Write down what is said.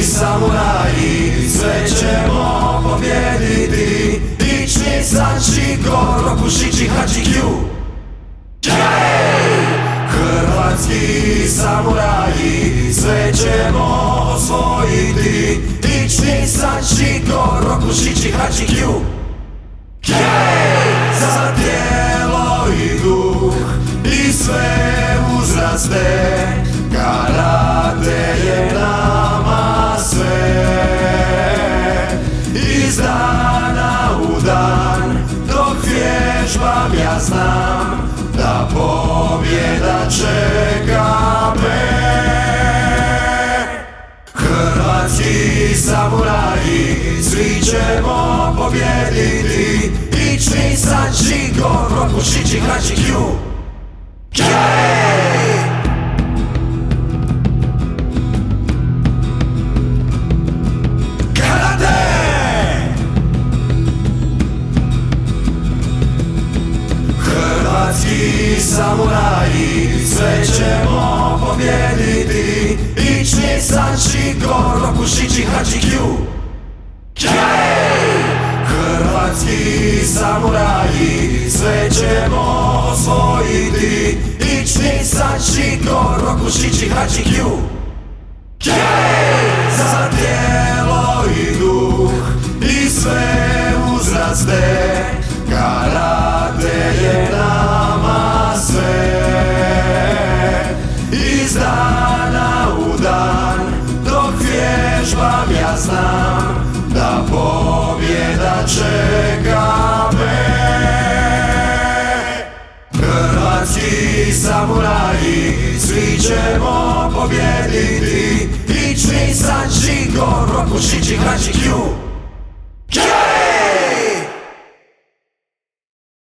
Samuraji Sve ćemo pobjediti Ični Sančiko, Rokušić i Hadži Q Hrvatski samuraji Sve ćemo osvojiti. Ični Sančiko, Rokušić i Hadži Q Za tijelo i duh I sve uzraste Karate je Dana udan, do wierzbam ja znam, ta pobieda czekamy. Chorwaci, samuraji, zliczemo opowiedli Liczny sanji, go w roku shichi hachi. Yeah! Samuraji Sve ćemo pobjediti Ični Sančiko Rokušić i Hadži Q. Hrvatski samuraji Sve ćemo osvojiti. Ični Sančiko Rokušić i Hadži Q. Za tijelo i duh I sve uzraste też ja znam Na pobieda czekamy Chorwacki samuraji Zliczemo pobiedy ty Liczny sanji go roku shichi hachi